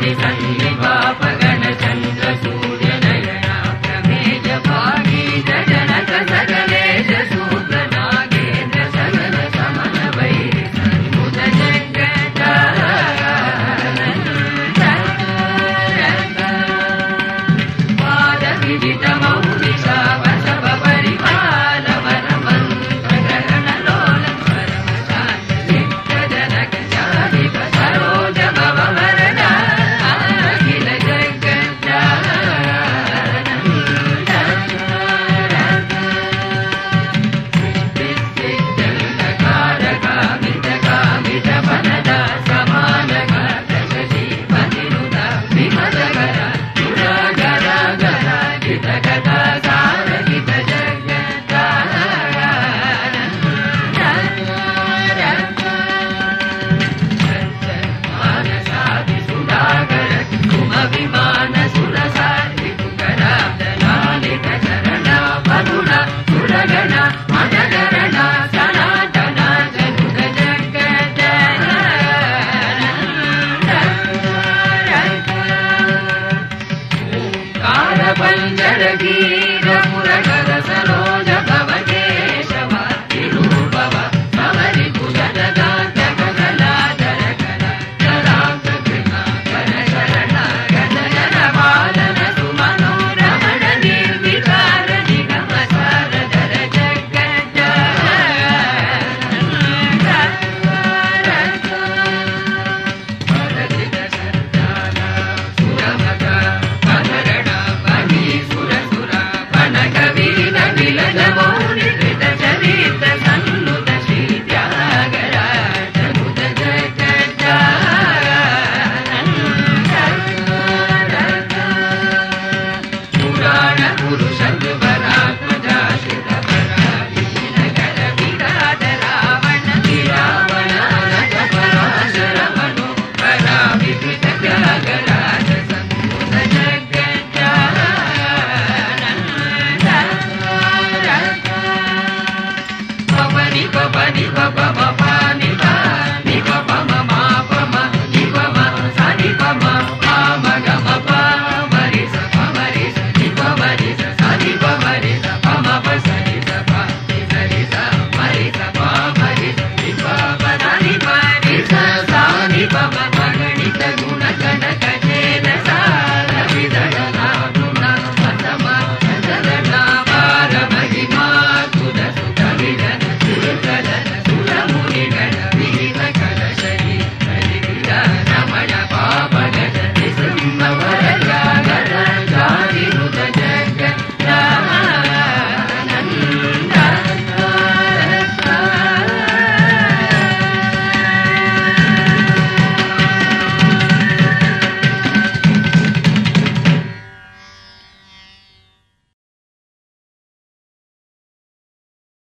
Sunny, Sunny. लगी